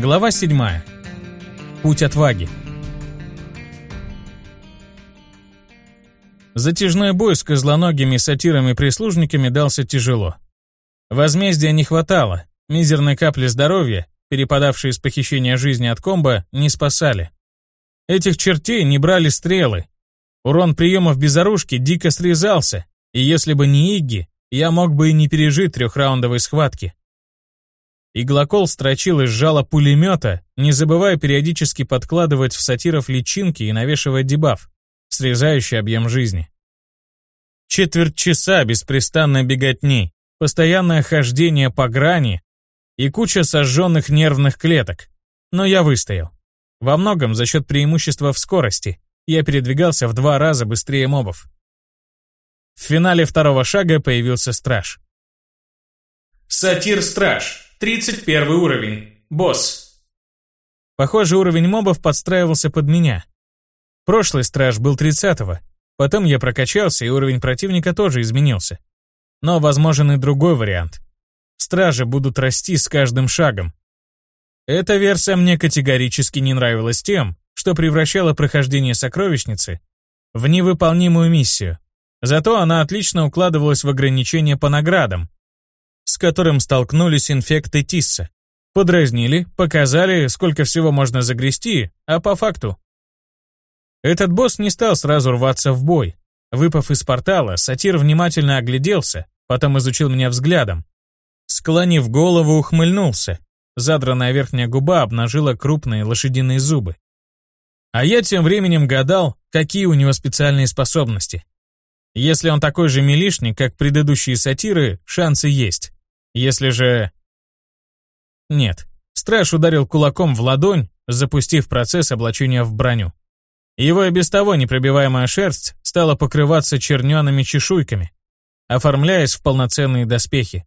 Глава 7. Путь отваги. Затяжной бой с козлоногими сатирами-прислужниками дался тяжело. Возмездия не хватало, мизерной капли здоровья, перепадавшие с похищения жизни от комбо, не спасали. Этих чертей не брали стрелы. Урон приемов безоружки дико срезался, и если бы не Игги, я мог бы и не пережить трехраундовой схватки. Иглокол строчил из жала пулемета, не забывая периодически подкладывать в сатиров личинки и навешивать дебаф, срезающий объем жизни. Четверть часа беспрестанной беготни, постоянное хождение по грани и куча сожженных нервных клеток. Но я выстоял. Во многом за счет преимущества в скорости. Я передвигался в два раза быстрее мобов. В финале второго шага появился страж. Сатир-страж. 31 уровень. Босс. Похоже, уровень мобов подстраивался под меня. Прошлый страж был 30-го. Потом я прокачался, и уровень противника тоже изменился. Но возможен и другой вариант. Стражи будут расти с каждым шагом. Эта версия мне категорически не нравилась тем, что превращала прохождение сокровищницы в невыполнимую миссию. Зато она отлично укладывалась в ограничения по наградам, с которым столкнулись инфекты Тисса. Подразнили, показали, сколько всего можно загрести, а по факту. Этот босс не стал сразу рваться в бой. Выпав из портала, сатир внимательно огляделся, потом изучил меня взглядом. Склонив голову, ухмыльнулся. Задранная верхняя губа обнажила крупные лошадиные зубы. А я тем временем гадал, какие у него специальные способности. Если он такой же милишник, как предыдущие сатиры, шансы есть. Если же... Нет. Страж ударил кулаком в ладонь, запустив процесс облачения в броню. Его и без того непробиваемая шерсть стала покрываться чернеными чешуйками, оформляясь в полноценные доспехи.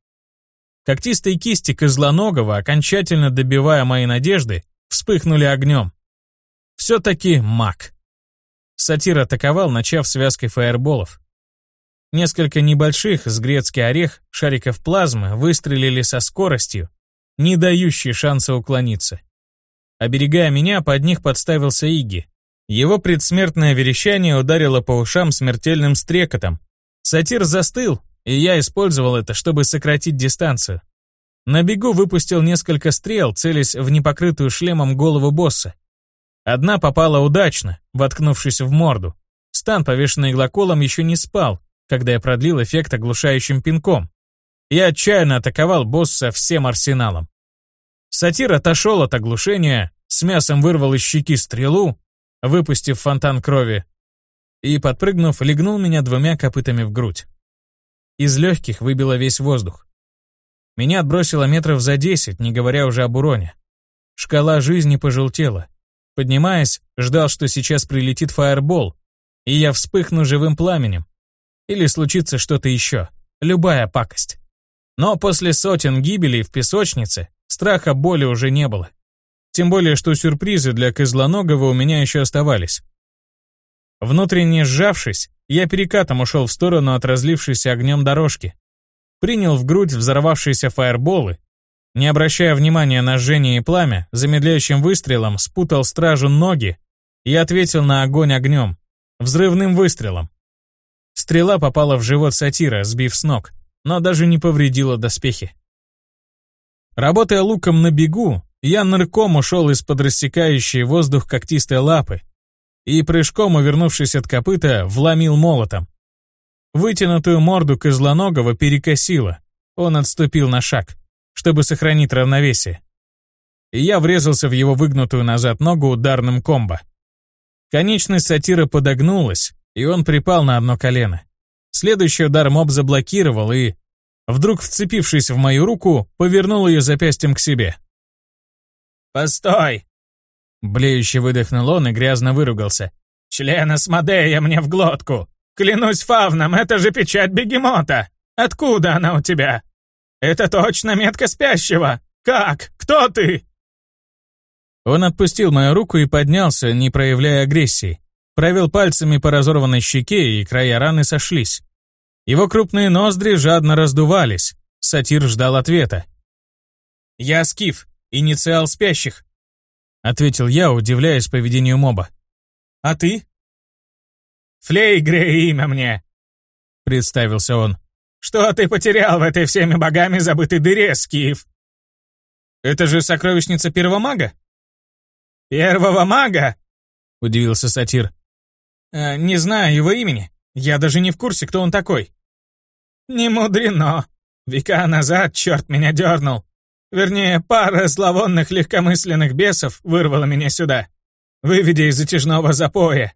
Когтистые кисти козлоногого, окончательно добивая мои надежды, вспыхнули огнем. Все-таки маг. Сатир атаковал, начав связкой фаерболов. Несколько небольших с грецкий орех шариков плазмы выстрелили со скоростью, не дающей шанса уклониться. Оберегая меня, под них подставился Иги. Его предсмертное верещание ударило по ушам смертельным стрекотом. Сатир застыл, и я использовал это, чтобы сократить дистанцию. На бегу выпустил несколько стрел, целясь в непокрытую шлемом голову босса. Одна попала удачно, воткнувшись в морду. Стан, повешенный иглоколом, еще не спал, когда я продлил эффект оглушающим пинком. Я отчаянно атаковал босса всем арсеналом. Сатир отошел от оглушения, с мясом вырвал из щеки стрелу, выпустив фонтан крови, и, подпрыгнув, легнул меня двумя копытами в грудь. Из легких выбило весь воздух. Меня отбросило метров за десять, не говоря уже об уроне. Шкала жизни пожелтела. Поднимаясь, ждал, что сейчас прилетит фаербол, и я вспыхну живым пламенем, или случится что-то еще. Любая пакость. Но после сотен гибелей в песочнице страха боли уже не было. Тем более, что сюрпризы для Козлоногого у меня еще оставались. Внутренне сжавшись, я перекатом ушел в сторону от разлившейся огнем дорожки. Принял в грудь взорвавшиеся фаерболы. Не обращая внимания на жжение и пламя, замедляющим выстрелом спутал стражу ноги и ответил на огонь огнем, взрывным выстрелом. Стрела попала в живот сатира, сбив с ног, но даже не повредила доспехи. Работая луком на бегу, я нырком ушел из-под рассекающей воздух когтистой лапы и, прыжком увернувшись от копыта, вломил молотом. Вытянутую морду козлоногого перекосило. Он отступил на шаг, чтобы сохранить равновесие. И я врезался в его выгнутую назад ногу ударным комбо. Конечность сатира подогнулась, и он припал на одно колено. Следующий удар моб заблокировал и, вдруг вцепившись в мою руку, повернул ее запястьем к себе. «Постой!» Блеюще выдохнул он и грязно выругался. «Член Асмодея мне в глотку! Клянусь фавном, это же печать бегемота! Откуда она у тебя? Это точно метка спящего! Как? Кто ты?» Он отпустил мою руку и поднялся, не проявляя агрессии. Провел пальцами по разорванной щеке, и края раны сошлись. Его крупные ноздри жадно раздувались. Сатир ждал ответа. «Я Скиф. Инициал спящих», — ответил я, удивляясь поведению моба. «А ты?» «Флейгре имя мне», — представился он. «Что ты потерял в этой всеми богами забытой дыре, Скиф?» «Это же сокровищница первого мага?» «Первого мага?» — удивился сатир. «Э, «Не знаю его имени. Я даже не в курсе, кто он такой». «Не мудрено. Века назад черт меня дернул. Вернее, пара зловонных легкомысленных бесов вырвала меня сюда, выведя из затяжного запоя.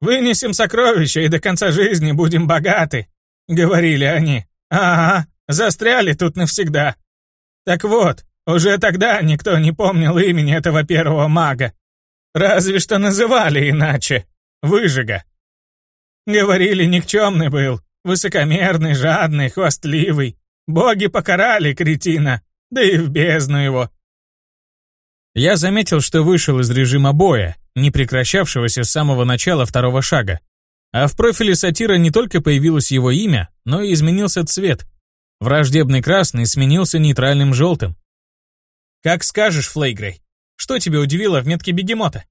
«Вынесем сокровища и до конца жизни будем богаты», — говорили они. «Ага, застряли тут навсегда». Так вот, уже тогда никто не помнил имени этого первого мага. Разве что называли иначе. Выжига. Говорили, никчемный был, высокомерный, жадный, хвастливый. Боги покарали кретина, да и в бездну его. Я заметил, что вышел из режима боя, не прекращавшегося с самого начала второго шага. А в профиле сатира не только появилось его имя, но и изменился цвет. Враждебный красный сменился нейтральным желтым. «Как скажешь, Флейгрей, что тебя удивило в метке бегемота?»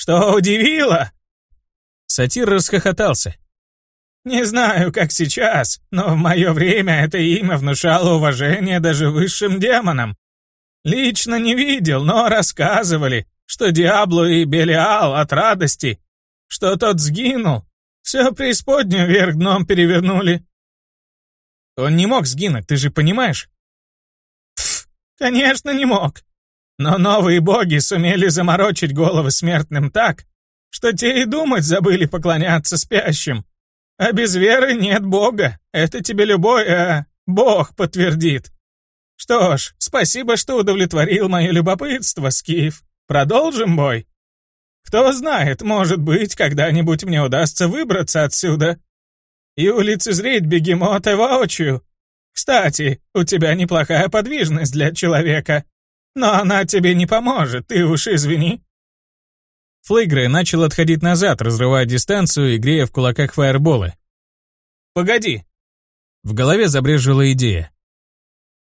«Что удивило?» Сатир расхохотался. «Не знаю, как сейчас, но в мое время это имя внушало уважение даже высшим демонам. Лично не видел, но рассказывали, что Диабло и Белиал от радости, что тот сгинул, все преисподнюю вверх дном перевернули». «Он не мог сгинуть, ты же понимаешь?» Пф, конечно, не мог. Но новые боги сумели заморочить головы смертным так, что те и думать забыли поклоняться спящим. А без веры нет Бога. Это тебе любой, э, Бог подтвердит. Что ж, спасибо, что удовлетворил мое любопытство, Скиф. Продолжим бой? Кто знает, может быть, когда-нибудь мне удастся выбраться отсюда и улицезреть бегемота воочию. Кстати, у тебя неплохая подвижность для человека, но она тебе не поможет, ты уж извини. Флейгрей начал отходить назад, разрывая дистанцию и грея в кулаках фаерболы. «Погоди!» В голове забрежила идея.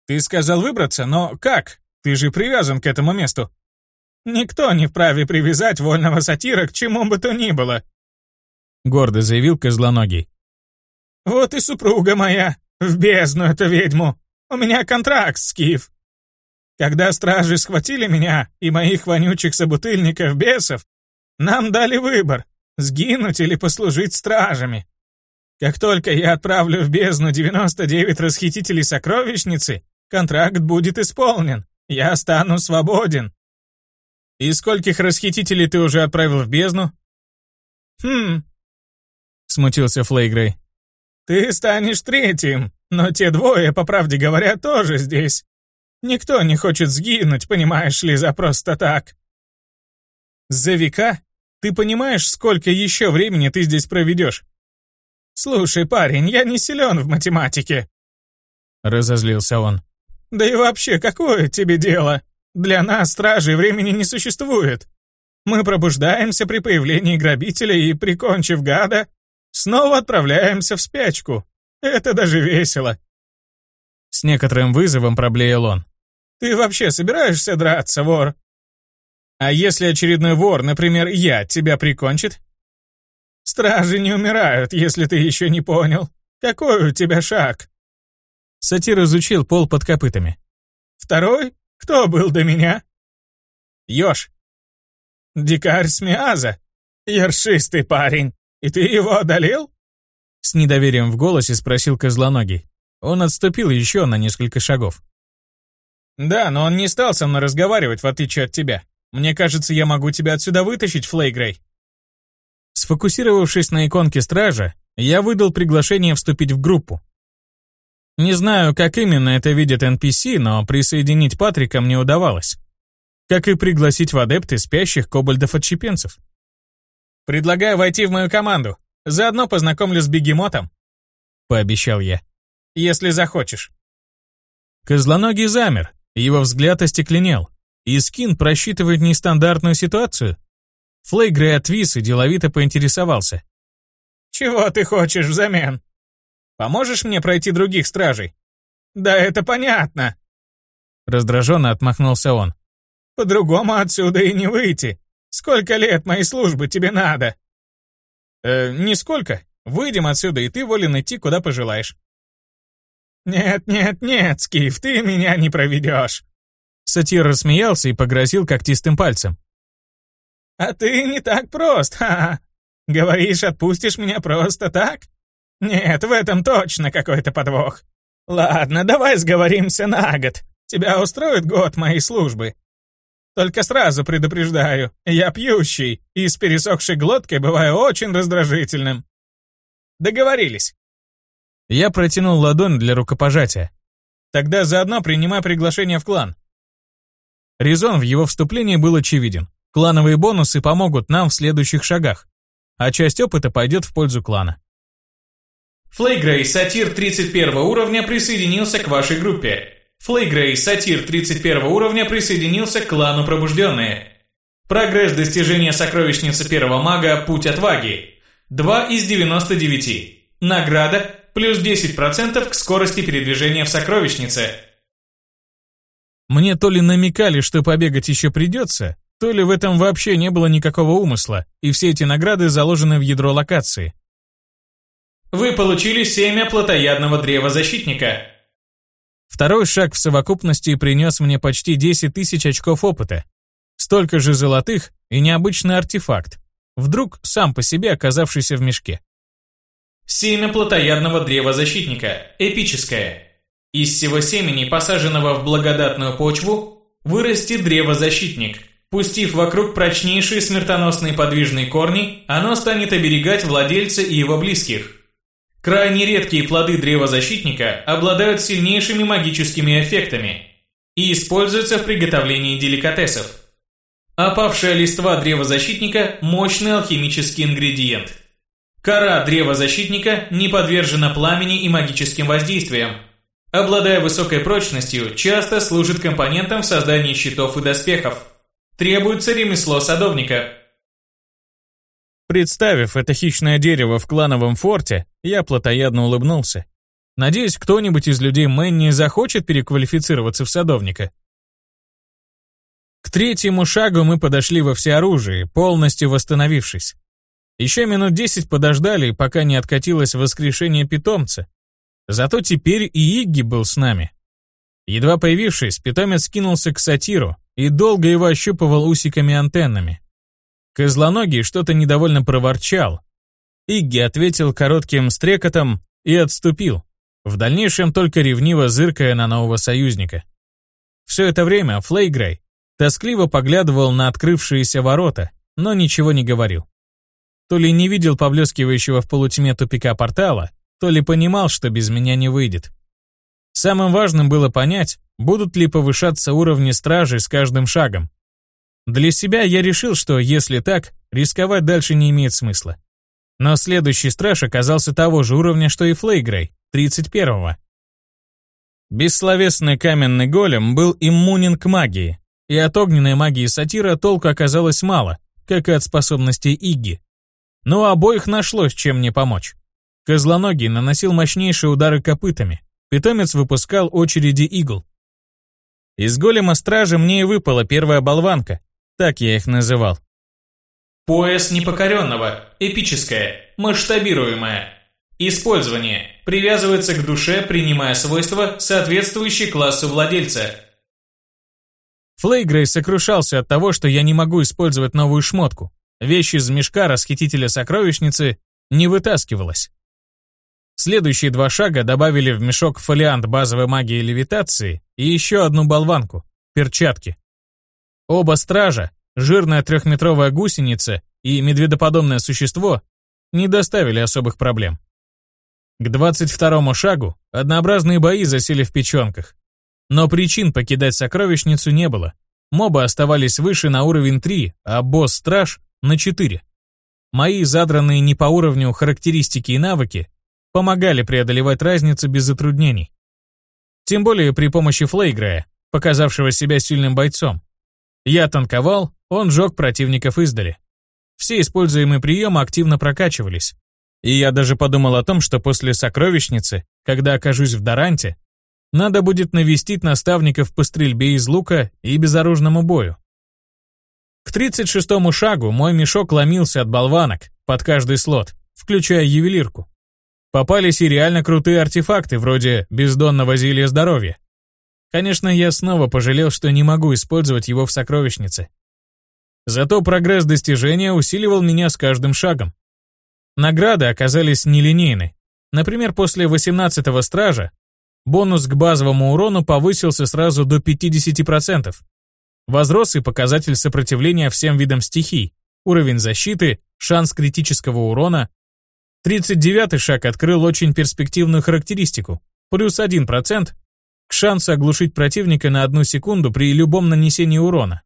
«Ты сказал выбраться, но как? Ты же привязан к этому месту». «Никто не вправе привязать вольного сатира к чему бы то ни было», — гордо заявил Козлоногий. «Вот и супруга моя, в бездну эту ведьму. У меня контракт, Скиф. Когда стражи схватили меня и моих вонючих собутыльников бесов, нам дали выбор — сгинуть или послужить стражами. Как только я отправлю в бездну 99 расхитителей сокровищницы, контракт будет исполнен. Я стану свободен. И скольких расхитителей ты уже отправил в бездну? Хм. Смутился Флейгрей. Ты станешь третьим, но те двое, по правде говоря, тоже здесь. Никто не хочет сгинуть, понимаешь ли, за просто так. За века? Ты понимаешь, сколько еще времени ты здесь проведешь? Слушай, парень, я не силен в математике. Разозлился он. Да и вообще, какое тебе дело? Для нас, стражей, времени не существует. Мы пробуждаемся при появлении грабителя и, прикончив гада, снова отправляемся в спячку. Это даже весело. С некоторым вызовом проблеял он. Ты вообще собираешься драться, вор? А если очередной вор, например, я, тебя прикончит? Стражи не умирают, если ты еще не понял. Какой у тебя шаг? Сатир изучил пол под копытами. Второй? Кто был до меня? Ёж. Дикарь Смиаза. Ершистый парень. И ты его одолел? С недоверием в голосе спросил Козлоногий. Он отступил еще на несколько шагов. Да, но он не стал со мной разговаривать, в отличие от тебя. Мне кажется, я могу тебя отсюда вытащить, Флейгрей. Сфокусировавшись на иконке стража, я выдал приглашение вступить в группу. Не знаю, как именно это видят NPC, но присоединить Патрика мне удавалось. Как и пригласить в адепты спящих кобальдов-отщепенцев. «Предлагаю войти в мою команду. Заодно познакомлю с бегемотом», — пообещал я. «Если захочешь». Козлоногий замер, его взгляд остекленел. И скин просчитывает нестандартную ситуацию? Флейгрей отвис и деловито поинтересовался. «Чего ты хочешь взамен? Поможешь мне пройти других стражей?» «Да это понятно!» Раздраженно отмахнулся он. «По-другому отсюда и не выйти. Сколько лет моей службы тебе надо?» «Э, нисколько. Выйдем отсюда, и ты волен идти, куда пожелаешь». «Нет, нет, нет, Скиф, ты меня не проведешь!» Сатир рассмеялся и погрозил когтистым пальцем. «А ты не так прост, ха-ха! Говоришь, отпустишь меня просто так? Нет, в этом точно какой-то подвох. Ладно, давай сговоримся на год. Тебя устроит год моей службы? Только сразу предупреждаю, я пьющий и с пересохшей глоткой бываю очень раздражительным. Договорились. Я протянул ладонь для рукопожатия. Тогда заодно принимай приглашение в клан. Резон в его вступлении был очевиден. Клановые бонусы помогут нам в следующих шагах, а часть опыта пойдет в пользу клана. Флейгрей, сатир 31 уровня, присоединился к вашей группе. Флейгрей, сатир 31 уровня, присоединился к клану Пробужденные. Прогресс достижения сокровищницы первого мага «Путь отваги». 2 из 99. Награда плюс 10% к скорости передвижения в сокровищнице. Мне то ли намекали, что побегать еще придется, то ли в этом вообще не было никакого умысла, и все эти награды заложены в ядро локации. Вы получили семя плотоядного древа защитника. Второй шаг в совокупности принес мне почти 10 тысяч очков опыта. Столько же золотых и необычный артефакт, вдруг сам по себе оказавшийся в мешке. Семя плотоядного древа защитника. Эпическое. Из всего семени, посаженного в благодатную почву, вырастет древо-защитник. Пустив вокруг прочнейшие смертоносные подвижные корни, оно станет оберегать владельца и его близких. Крайне редкие плоды древозащитника обладают сильнейшими магическими эффектами и используются в приготовлении деликатесов. Опавшая листва древозащитника – мощный алхимический ингредиент. Кора древозащитника не подвержена пламени и магическим воздействиям. Обладая высокой прочностью, часто служит компонентом в создании щитов и доспехов. Требуется ремесло садовника – Представив это хищное дерево в клановом форте, я плотоядно улыбнулся. Надеюсь, кто-нибудь из людей Мэнни захочет переквалифицироваться в садовника. К третьему шагу мы подошли во всеоружии, полностью восстановившись. Еще минут десять подождали, пока не откатилось воскрешение питомца. Зато теперь и Игги был с нами. Едва появившись, питомец кинулся к сатиру и долго его ощупывал усиками-антеннами. Козлоногий что-то недовольно проворчал. Игги ответил коротким стрекотом и отступил, в дальнейшем только ревниво зыркая на нового союзника. Все это время Флейгрей тоскливо поглядывал на открывшиеся ворота, но ничего не говорил. То ли не видел поблескивающего в полутьме тупика портала, то ли понимал, что без меня не выйдет. Самым важным было понять, будут ли повышаться уровни стражи с каждым шагом, для себя я решил, что если так, рисковать дальше не имеет смысла. Но следующий страж оказался того же уровня, что и Флейгрей, 31-го. Бессловесный каменный голем был иммунен к магии, и от огненной магии сатира толку оказалось мало, как и от способностей Игги. Но обоих нашлось, чем мне помочь. Козлоногий наносил мощнейшие удары копытами, питомец выпускал очереди игл. Из голема стражи мне и выпала первая болванка, так я их называл. Пояс непокоренного. Эпическое. Масштабируемое. Использование. Привязывается к душе, принимая свойства, соответствующие классу владельца. Флейгрей сокрушался от того, что я не могу использовать новую шмотку. Вещь из мешка расхитителя сокровищницы не вытаскивалась. Следующие два шага добавили в мешок фолиант базовой магии левитации и еще одну болванку – перчатки. Оба стража, жирная трехметровая гусеница и медведоподобное существо, не доставили особых проблем. К 22-му шагу однообразные бои засели в печенках. Но причин покидать сокровищницу не было. Мобы оставались выше на уровень 3, а босс-страж — на 4. Мои задранные не по уровню характеристики и навыки помогали преодолевать разницу без затруднений. Тем более при помощи Флейгрея, показавшего себя сильным бойцом. Я танковал, он жег противников издали. Все используемые приемы активно прокачивались. И я даже подумал о том, что после сокровищницы, когда окажусь в Даранте, Надо будет навестить наставников по стрельбе из лука и безоружному бою. К 36-му шагу мой мешок ломился от болванок под каждый слот, включая ювелирку. Попались и реально крутые артефакты, вроде бездонного зелья здоровья. Конечно, я снова пожалел, что не могу использовать его в сокровищнице. Зато прогресс достижения усиливал меня с каждым шагом. Награды оказались нелинейны. Например, после 18-го стража бонус к базовому урону повысился сразу до 50%. Возрос и показатель сопротивления всем видам стихий, уровень защиты, шанс критического урона. 39-й шаг открыл очень перспективную характеристику, плюс 1% к шансу оглушить противника на одну секунду при любом нанесении урона.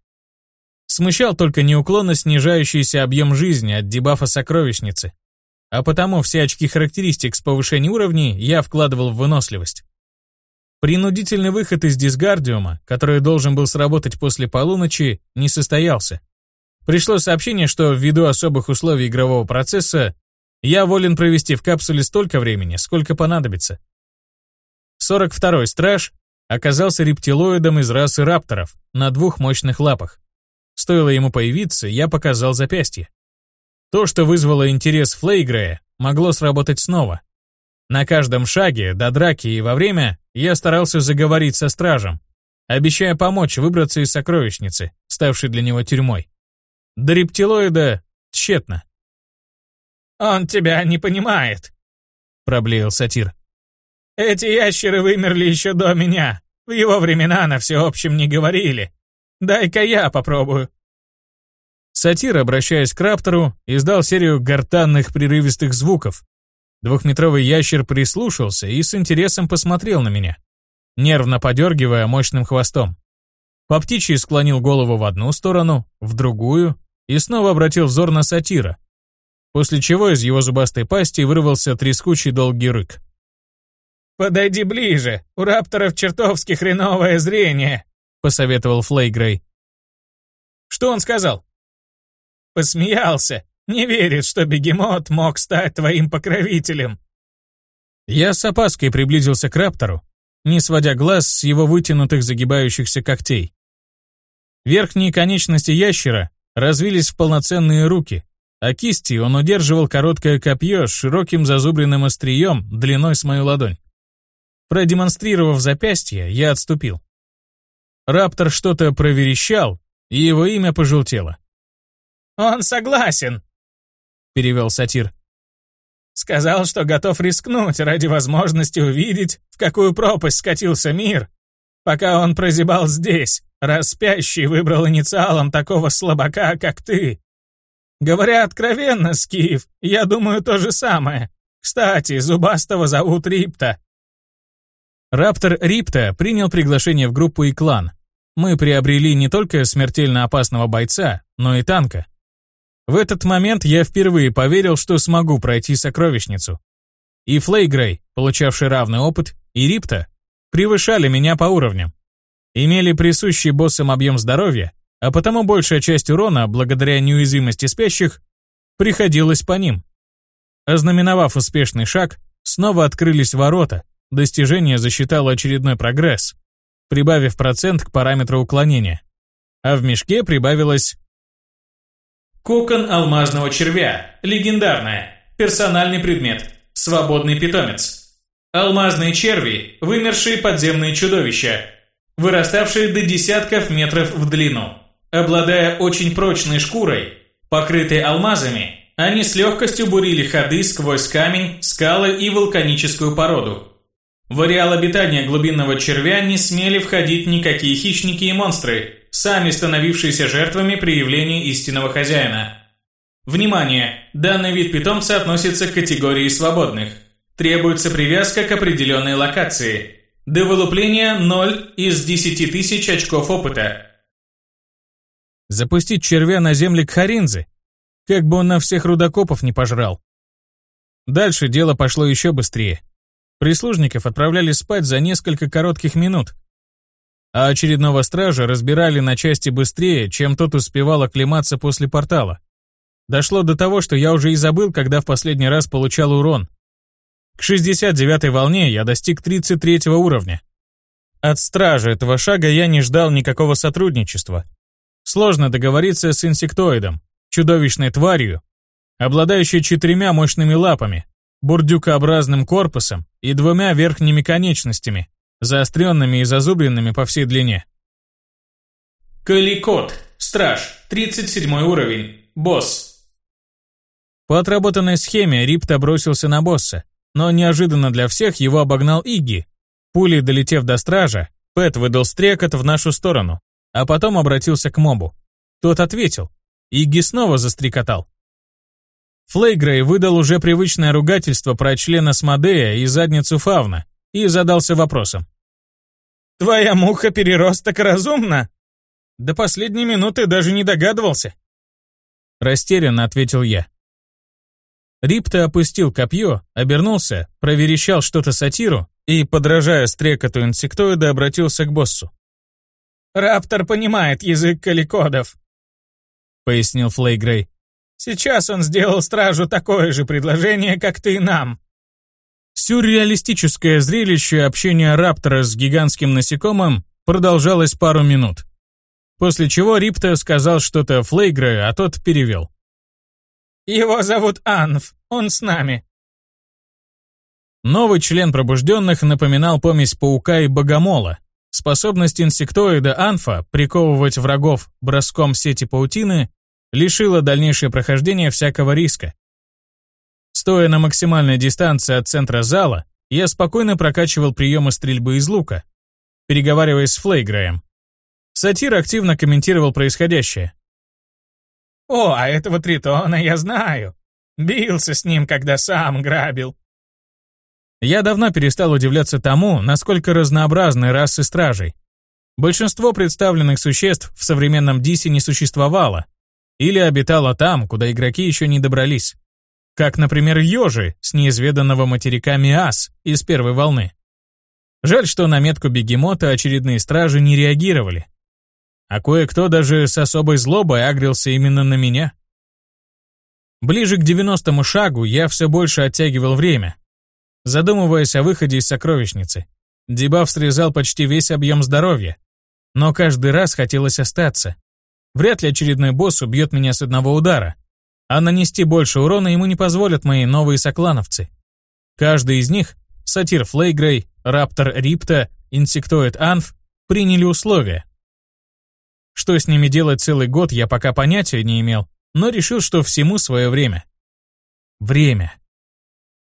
Смущал только неуклонно снижающийся объем жизни от дебафа сокровищницы. А потому все очки характеристик с повышением уровней я вкладывал в выносливость. Принудительный выход из дисгардиума, который должен был сработать после полуночи, не состоялся. Пришло сообщение, что ввиду особых условий игрового процесса я волен провести в капсуле столько времени, сколько понадобится. 42-й страж оказался рептилоидом из расы рапторов на двух мощных лапах. Стоило ему появиться, я показал запястье. То, что вызвало интерес Флейгрея, могло сработать снова. На каждом шаге, до драки и во время, я старался заговорить со стражем, обещая помочь выбраться из сокровищницы, ставшей для него тюрьмой. До рептилоида тщетно. «Он тебя не понимает», — проблеял сатир. Эти ящеры вымерли еще до меня. В его времена на всеобщем не говорили. Дай-ка я попробую». Сатир, обращаясь к Раптору, издал серию гортанных прерывистых звуков. Двухметровый ящер прислушался и с интересом посмотрел на меня, нервно подергивая мощным хвостом. По птичьи склонил голову в одну сторону, в другую и снова обратил взор на сатира, после чего из его зубастой пасти вырвался трескучий долгий рык. «Подойди ближе, у рапторов чертовски хреновое зрение», — посоветовал Флейгрей. «Что он сказал?» «Посмеялся. Не верит, что бегемот мог стать твоим покровителем». Я с опаской приблизился к раптору, не сводя глаз с его вытянутых загибающихся когтей. Верхние конечности ящера развились в полноценные руки, а кисти он удерживал короткое копье с широким зазубренным острием длиной с мою ладонь. Продемонстрировав запястье, я отступил. Раптор что-то проверещал, и его имя пожелтело. «Он согласен», — перевел сатир. «Сказал, что готов рискнуть ради возможности увидеть, в какую пропасть скатился мир, пока он прозябал здесь, распящий выбрал инициалом такого слабака, как ты. Говоря откровенно, Скиф, я думаю то же самое. Кстати, Зубастого зовут Рипта, Раптор Рипта принял приглашение в группу и клан. Мы приобрели не только смертельно опасного бойца, но и танка. В этот момент я впервые поверил, что смогу пройти сокровищницу. И Флейгрей, получавший равный опыт, и Рипта превышали меня по уровням. Имели присущий боссам объем здоровья, а потому большая часть урона, благодаря неуязвимости спящих, приходилась по ним. Ознаменовав успешный шаг, снова открылись ворота, Достижение засчитало очередной прогресс, прибавив процент к параметру уклонения. А в мешке прибавилось... Кокон алмазного червя. Легендарная. Персональный предмет. Свободный питомец. Алмазные черви – вымершие подземные чудовища, выраставшие до десятков метров в длину. Обладая очень прочной шкурой, покрытой алмазами, они с легкостью бурили ходы сквозь камень, скалы и вулканическую породу. В ареал обитания глубинного червя не смели входить никакие хищники и монстры, сами становившиеся жертвами при явлении истинного хозяина. Внимание! Данный вид питомца относится к категории свободных. Требуется привязка к определенной локации. До вылупления 0 из 10 тысяч очков опыта. Запустить червя на земли Кхаринзы? Как бы он на всех рудокопов не пожрал. Дальше дело пошло еще быстрее. Прислужников отправляли спать за несколько коротких минут, а очередного стража разбирали на части быстрее, чем тот успевал оклематься после портала. Дошло до того, что я уже и забыл, когда в последний раз получал урон. К 69-й волне я достиг 33 уровня. от стражи этого шага я не ждал никакого сотрудничества. Сложно договориться с инсектоидом, чудовищной тварью, обладающей четырьмя мощными лапами, бурдюкообразным корпусом и двумя верхними конечностями, заостренными и зазубренными по всей длине. Каликот. Страж. 37 уровень. Босс. По отработанной схеме Рипта бросился на босса, но неожиданно для всех его обогнал Игги. Пулей долетев до стража, Пэт выдал стрекот в нашу сторону, а потом обратился к мобу. Тот ответил. Игги снова застрекотал. Флейгрей выдал уже привычное ругательство про члена Смодея и задницу Фавна и задался вопросом. «Твоя муха-переросток разумна?» До последней минуты даже не догадывался. Растерянно ответил я. Рипта опустил копье, обернулся, проверещал что-то сатиру и, подражая стрекоту инсектоида, обратился к боссу. «Раптор понимает язык каликодов», — пояснил Флейгрей. «Сейчас он сделал стражу такое же предложение, как ты нам». Сюрреалистическое зрелище общения Раптора с гигантским насекомым продолжалось пару минут. После чего Рипта сказал что-то Флейгре, а тот перевел. «Его зовут Анф, он с нами». Новый член пробужденных напоминал помесь паука и богомола. Способность инсектоида Анфа приковывать врагов броском сети паутины лишила дальнейшее прохождение всякого риска. Стоя на максимальной дистанции от центра зала, я спокойно прокачивал приемы стрельбы из лука, переговариваясь с Флейграем. Сатир активно комментировал происходящее. «О, а этого тритона я знаю. Бился с ним, когда сам грабил». Я давно перестал удивляться тому, насколько разнообразны расы стражей. Большинство представленных существ в современном Дисе не существовало или обитало там, куда игроки еще не добрались. Как, например, ежи с неизведанного материка Миас из первой волны. Жаль, что на метку бегемота очередные стражи не реагировали а кое-кто даже с особой злобой агрился именно на меня. Ближе к девяностому шагу я все больше оттягивал время, задумываясь о выходе из сокровищницы. Дебаф срезал почти весь объем здоровья, но каждый раз хотелось остаться. Вряд ли очередной босс убьет меня с одного удара, а нанести больше урона ему не позволят мои новые соклановцы. Каждый из них, Сатир Флейгрей, Раптор Рипта, Инсектоид Анф, приняли условия, что с ними делать целый год, я пока понятия не имел, но решил, что всему свое время. Время.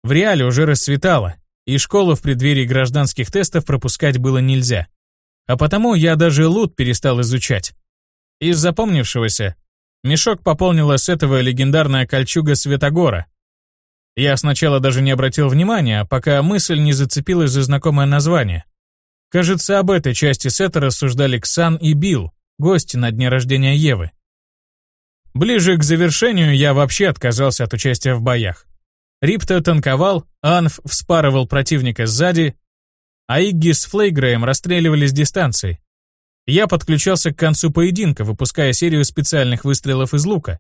В реале уже расцветало, и школу в преддверии гражданских тестов пропускать было нельзя. А потому я даже лут перестал изучать. Из запомнившегося мешок пополнила этого легендарная кольчуга Светогора. Я сначала даже не обратил внимания, пока мысль не зацепилась за знакомое название. Кажется, об этой части сета рассуждали Ксан и Билл, гости на дне рождения Евы. Ближе к завершению я вообще отказался от участия в боях. Рипто танковал, Анф вспарывал противника сзади, а Игги с Флейгреем расстреливали с дистанции. Я подключался к концу поединка, выпуская серию специальных выстрелов из лука.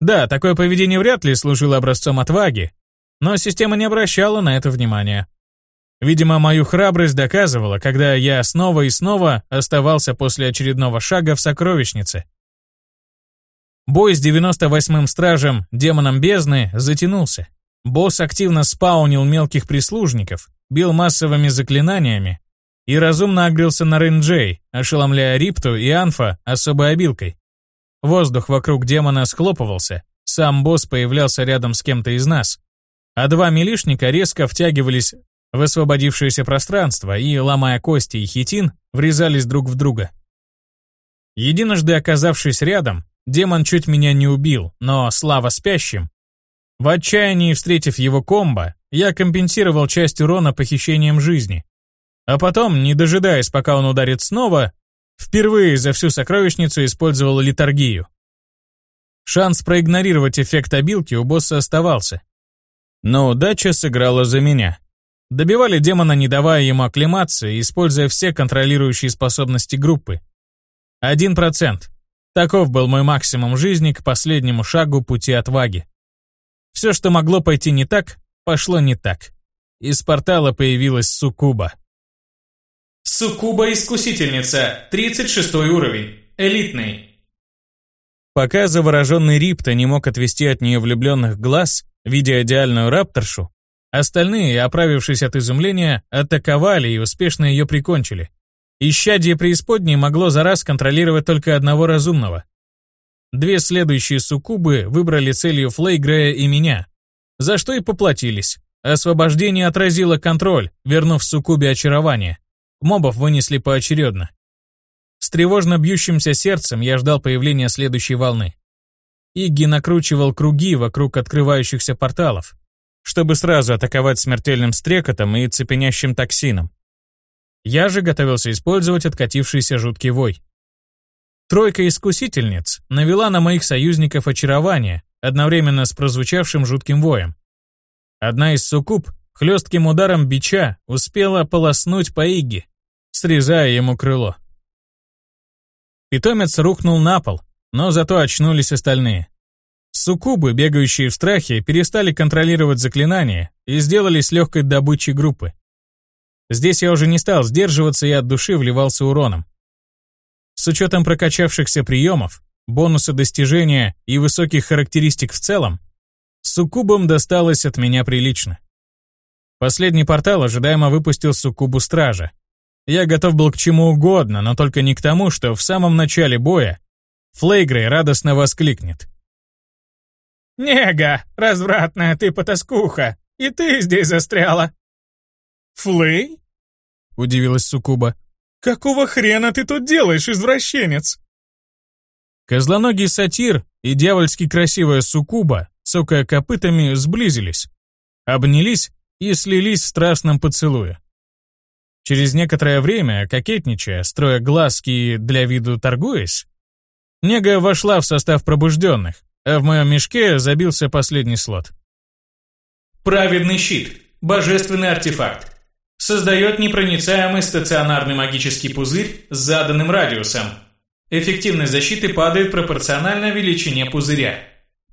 Да, такое поведение вряд ли служило образцом отваги, но система не обращала на это внимания. Видимо, мою храбрость доказывала, когда я снова и снова оставался после очередного шага в сокровищнице. Бой с 98-м стражем, демоном бездны, затянулся. Босс активно спаунил мелких прислужников, бил массовыми заклинаниями и разумно огрелся на Рейнджей, ошеломляя Рипту и Анфа особой обилкой. Воздух вокруг демона схлопывался, сам босс появлялся рядом с кем-то из нас, а два милишника резко втягивались в освободившееся пространство и, ломая кости и хитин, врезались друг в друга. Единожды оказавшись рядом, демон чуть меня не убил, но слава спящим. В отчаянии встретив его комбо, я компенсировал часть урона похищением жизни. А потом, не дожидаясь, пока он ударит снова, впервые за всю сокровищницу использовал литургию. Шанс проигнорировать эффект обилки у босса оставался. Но удача сыграла за меня. Добивали демона, не давая ему акклимации, используя все контролирующие способности группы. Один процент. Таков был мой максимум жизни к последнему шагу пути отваги. Все, что могло пойти не так, пошло не так. Из портала появилась суккуба. Суккуба-искусительница, 36 уровень, элитный. Пока завороженный Рипта не мог отвести от нее влюбленных глаз, видя идеальную рапторшу, остальные, оправившись от изумления, атаковали и успешно ее прикончили. Исчадие преисподней могло за раз контролировать только одного разумного. Две следующие суккубы выбрали целью Флейгрея и меня, за что и поплатились. Освобождение отразило контроль, вернув суккубе очарование. Мобов вынесли поочередно. С тревожно бьющимся сердцем я ждал появления следующей волны. Игги накручивал круги вокруг открывающихся порталов, чтобы сразу атаковать смертельным стрекотом и цепенящим токсином. Я же готовился использовать откатившийся жуткий вой. Тройка искусительниц навела на моих союзников очарование, одновременно с прозвучавшим жутким воем. Одна из суккуб хлестким ударом бича успела полоснуть по Игги, срезая ему крыло. Питомец рухнул на пол, но зато очнулись остальные. Суккубы, бегающие в страхе, перестали контролировать заклинания и сделались легкой добычей группы. Здесь я уже не стал сдерживаться и от души вливался уроном. С учетом прокачавшихся приемов, бонуса достижения и высоких характеристик в целом, суккубам досталось от меня прилично. Последний портал ожидаемо выпустил суккубу стража, я готов был к чему угодно, но только не к тому, что в самом начале боя Флейгрей радостно воскликнет. «Нега, развратная ты потаскуха, и ты здесь застряла!» «Флей?» — удивилась Сукуба. «Какого хрена ты тут делаешь, извращенец?» Козлоногий сатир и дьявольски красивая Сукуба, цокая копытами, сблизились, обнялись и слились в страстном поцелуе. Через некоторое время, кокетничая, строя глазки для виду торгуясь, Нега вошла в состав пробужденных, а в моем мешке забился последний слот. Праведный щит. Божественный артефакт. Создает непроницаемый стационарный магический пузырь с заданным радиусом. Эффективность защиты падает пропорционально величине пузыря.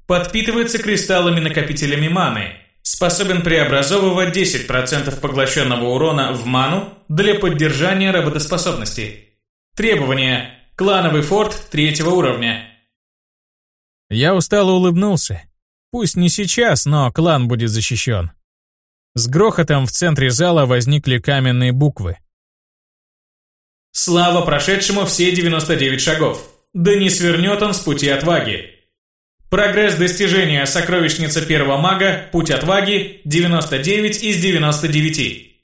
Подпитывается кристаллами-накопителями маны, способен преобразовывать 10% поглощенного урона в ману для поддержания работоспособности. Требования. Клановый форт третьего уровня. Я устало улыбнулся. Пусть не сейчас, но клан будет защищен. С грохотом в центре зала возникли каменные буквы. Слава прошедшему все 99 шагов. Да не свернет он с пути отваги. Прогресс достижения сокровищница первого мага, путь отваги, 99 из 99.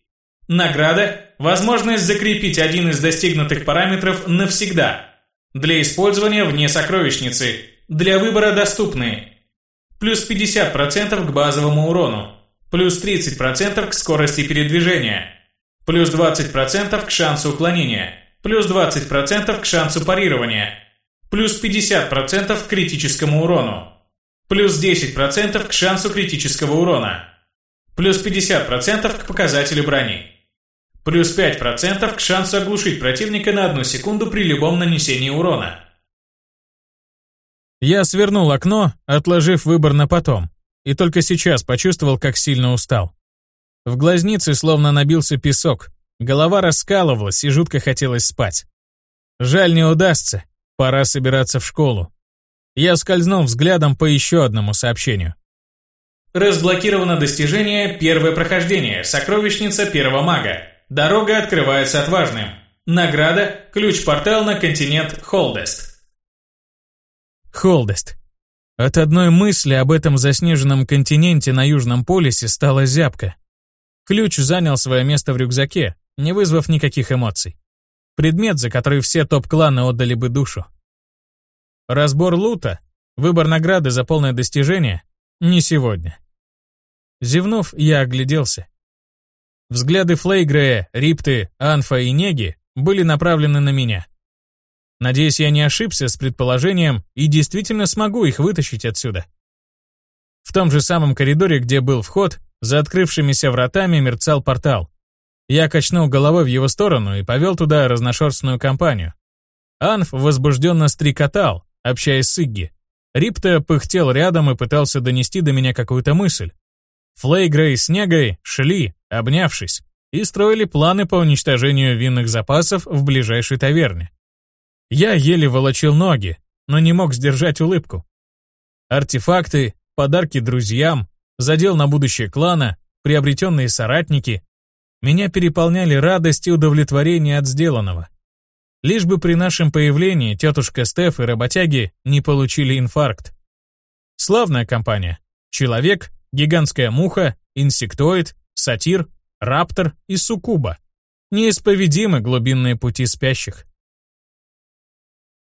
Награда – возможность закрепить один из достигнутых параметров навсегда. Для использования вне сокровищницы. Для выбора доступные. Плюс 50% к базовому урону. Плюс 30% к скорости передвижения. Плюс 20% к шансу уклонения. Плюс 20% к шансу парирования плюс 50% к критическому урону, плюс 10% к шансу критического урона, плюс 50% к показателю брони, плюс 5% к шансу оглушить противника на одну секунду при любом нанесении урона. Я свернул окно, отложив выбор на потом, и только сейчас почувствовал, как сильно устал. В глазнице словно набился песок, голова раскалывалась и жутко хотелось спать. Жаль, не удастся, Пора собираться в школу. Я скользнул взглядом по еще одному сообщению. Разблокировано достижение «Первое прохождение. Сокровищница первого мага». Дорога открывается отважным. Награда – ключ-портал на континент Холдест. Холдест. От одной мысли об этом заснеженном континенте на Южном полюсе стало зябко. Ключ занял свое место в рюкзаке, не вызвав никаких эмоций. Предмет, за который все топ-кланы отдали бы душу. Разбор лута, выбор награды за полное достижение — не сегодня. Зевнув, я огляделся. Взгляды Флейгрея, Рипты, Анфа и Неги были направлены на меня. Надеюсь, я не ошибся с предположением и действительно смогу их вытащить отсюда. В том же самом коридоре, где был вход, за открывшимися вратами мерцал портал. Я качнул головой в его сторону и повел туда разношерстную компанию. Анф возбужденно стрекотал, общаясь с Игги. Рипта пыхтел рядом и пытался донести до меня какую-то мысль. Флейгрей с Негой шли, обнявшись, и строили планы по уничтожению винных запасов в ближайшей таверне. Я еле волочил ноги, но не мог сдержать улыбку. Артефакты, подарки друзьям, задел на будущее клана, приобретенные соратники. Меня переполняли радость и удовлетворение от сделанного. Лишь бы при нашем появлении тетушка Стеф и работяги не получили инфаркт. Славная компания. Человек, гигантская муха, инсектоид, сатир, раптор и суккуба. Неисповедимы глубинные пути спящих.